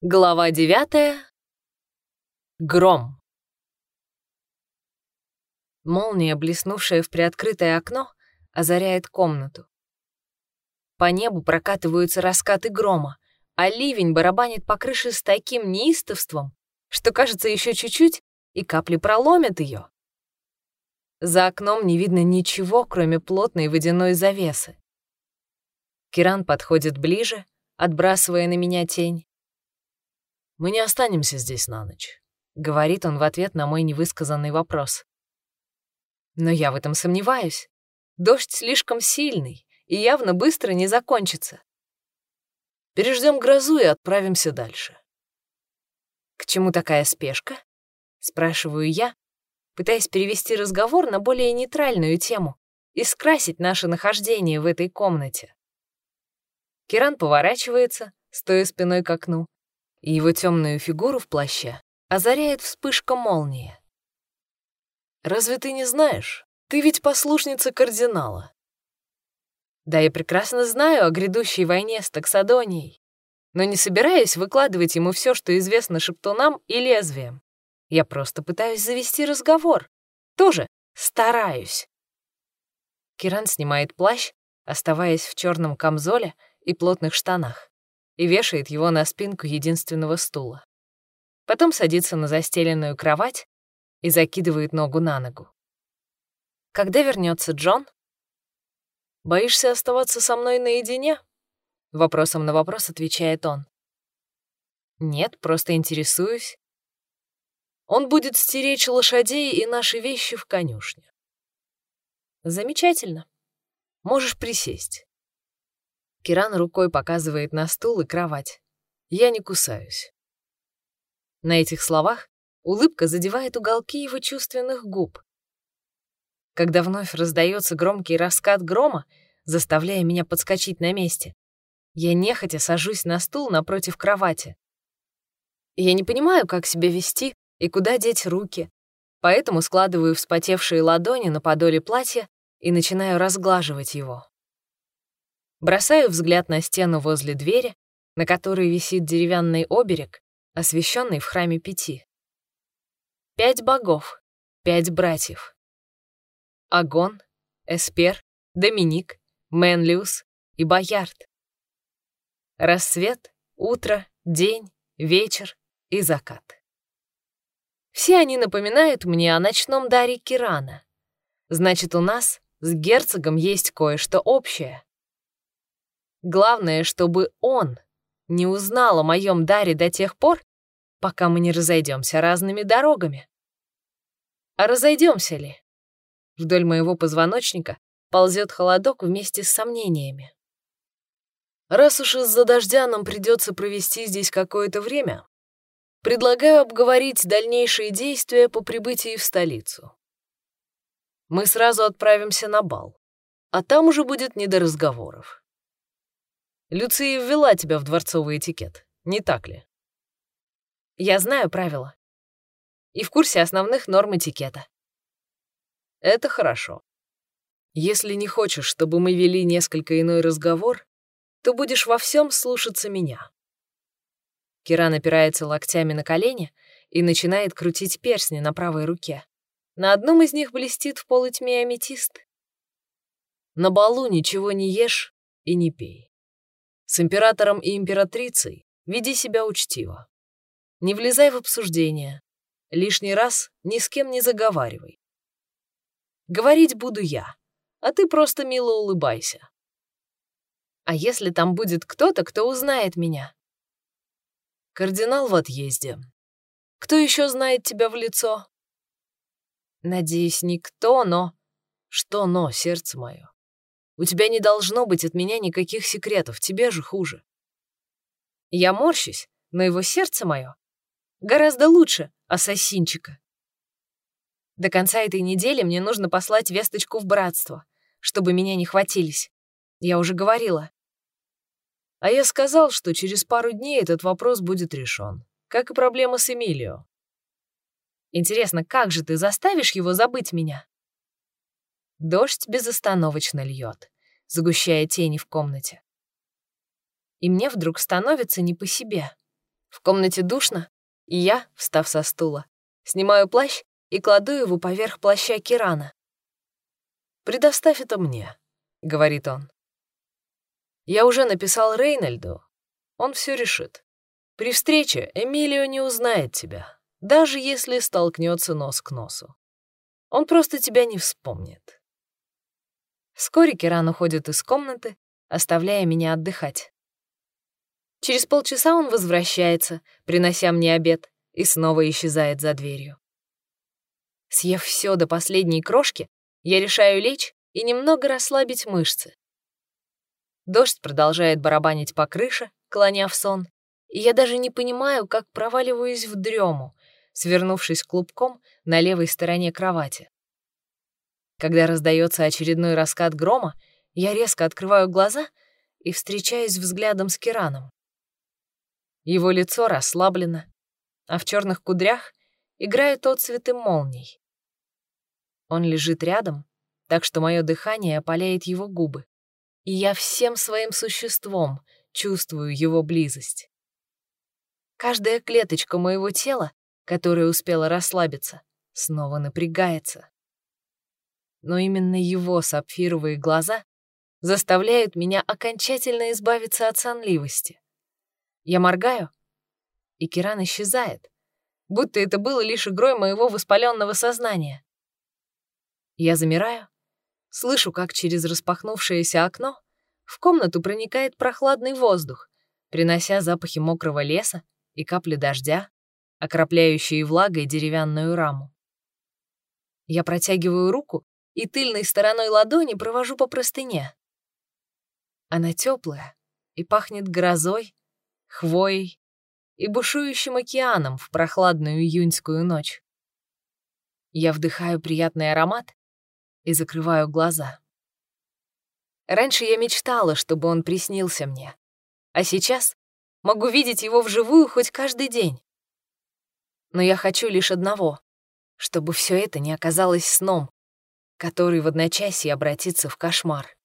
Глава девятая. Гром. Молния, блеснувшая в приоткрытое окно, озаряет комнату. По небу прокатываются раскаты грома, а ливень барабанит по крыше с таким неистовством, что, кажется, еще чуть-чуть, и капли проломят ее. За окном не видно ничего, кроме плотной водяной завесы. Киран подходит ближе, отбрасывая на меня тень, мы не останемся здесь на ночь», — говорит он в ответ на мой невысказанный вопрос. Но я в этом сомневаюсь. Дождь слишком сильный и явно быстро не закончится. Переждем грозу и отправимся дальше. К чему такая спешка? Спрашиваю я, пытаясь перевести разговор на более нейтральную тему и скрасить наше нахождение в этой комнате. Киран поворачивается, стоя спиной к окну, и его темную фигуру в плаще озаряет вспышка молнии. «Разве ты не знаешь? Ты ведь послушница кардинала». Да, я прекрасно знаю о грядущей войне с Таксадонией, но не собираюсь выкладывать ему все, что известно шептунам и лезвием. Я просто пытаюсь завести разговор. Тоже стараюсь. Киран снимает плащ, оставаясь в черном камзоле и плотных штанах и вешает его на спинку единственного стула. Потом садится на застеленную кровать и закидывает ногу на ногу. Когда вернется Джон? Боишься оставаться со мной наедине? Вопросом на вопрос отвечает он. Нет, просто интересуюсь. Он будет стеречь лошадей и наши вещи в конюшне. Замечательно. Можешь присесть. Киран рукой показывает на стул и кровать. Я не кусаюсь. На этих словах улыбка задевает уголки его чувственных губ. Когда вновь раздается громкий раскат грома, заставляя меня подскочить на месте, я нехотя сажусь на стул напротив кровати. Я не понимаю, как себя вести и куда деть руки, поэтому складываю вспотевшие ладони на подоле платья и начинаю разглаживать его. Бросаю взгляд на стену возле двери, на которой висит деревянный оберег, освященный в храме пяти. Пять богов, пять братьев. Агон, Эспер, Доминик, Менлиус и Боярд. Рассвет, утро, день, вечер и закат. Все они напоминают мне о ночном даре Кирана. Значит, у нас с герцогом есть кое-что общее. Главное, чтобы он не узнал о моем даре до тех пор, пока мы не разойдемся разными дорогами. А разойдемся ли? Вдоль моего позвоночника ползет холодок вместе с сомнениями. Раз уж из-за дождя нам придется провести здесь какое-то время, предлагаю обговорить дальнейшие действия по прибытии в столицу. Мы сразу отправимся на бал, а там уже будет не до разговоров. Люция ввела тебя в дворцовый этикет, не так ли? Я знаю правила. И в курсе основных норм этикета. Это хорошо. Если не хочешь, чтобы мы вели несколько иной разговор, то будешь во всем слушаться меня. Киран опирается локтями на колени и начинает крутить перстни на правой руке. На одном из них блестит в полутьме аметист. На балу ничего не ешь и не пей. С императором и императрицей веди себя учтиво. Не влезай в обсуждение. Лишний раз ни с кем не заговаривай. Говорить буду я, а ты просто мило улыбайся. А если там будет кто-то, кто узнает меня? Кардинал в отъезде. Кто еще знает тебя в лицо? Надеюсь, никто, но... Что но, сердце мое? У тебя не должно быть от меня никаких секретов, тебе же хуже. Я морщусь, но его сердце мое гораздо лучше ассасинчика. До конца этой недели мне нужно послать весточку в братство, чтобы меня не хватились. Я уже говорила. А я сказал, что через пару дней этот вопрос будет решен, как и проблема с Эмилио. Интересно, как же ты заставишь его забыть меня? Дождь безостановочно льет, сгущая тени в комнате. И мне вдруг становится не по себе. В комнате душно, и я, встав со стула, снимаю плащ и кладу его поверх плаща Кирана. «Предоставь это мне», — говорит он. «Я уже написал Рейнольду. Он все решит. При встрече Эмилио не узнает тебя, даже если столкнется нос к носу. Он просто тебя не вспомнит». Вскоре Киран уходит из комнаты, оставляя меня отдыхать. Через полчаса он возвращается, принося мне обед, и снова исчезает за дверью. Съев все до последней крошки, я решаю лечь и немного расслабить мышцы. Дождь продолжает барабанить по крыше, клоня в сон, и я даже не понимаю, как проваливаюсь в дрему, свернувшись клубком на левой стороне кровати. Когда раздается очередной раскат грома, я резко открываю глаза и встречаюсь взглядом с Кираном. Его лицо расслаблено, а в черных кудрях играют отцветы молний. Он лежит рядом, так что мое дыхание опаляет его губы, и я всем своим существом чувствую его близость. Каждая клеточка моего тела, которая успела расслабиться, снова напрягается. Но именно его сапфировые глаза заставляют меня окончательно избавиться от сонливости. Я моргаю, и Киран исчезает, будто это было лишь игрой моего воспаленного сознания. Я замираю, слышу, как через распахнувшееся окно в комнату проникает прохладный воздух, принося запахи мокрого леса и капли дождя, окропляющие влагой деревянную раму. Я протягиваю руку и тыльной стороной ладони провожу по простыне. Она теплая и пахнет грозой, хвоей и бушующим океаном в прохладную июньскую ночь. Я вдыхаю приятный аромат и закрываю глаза. Раньше я мечтала, чтобы он приснился мне, а сейчас могу видеть его вживую хоть каждый день. Но я хочу лишь одного, чтобы все это не оказалось сном, который в одночасье обратится в кошмар.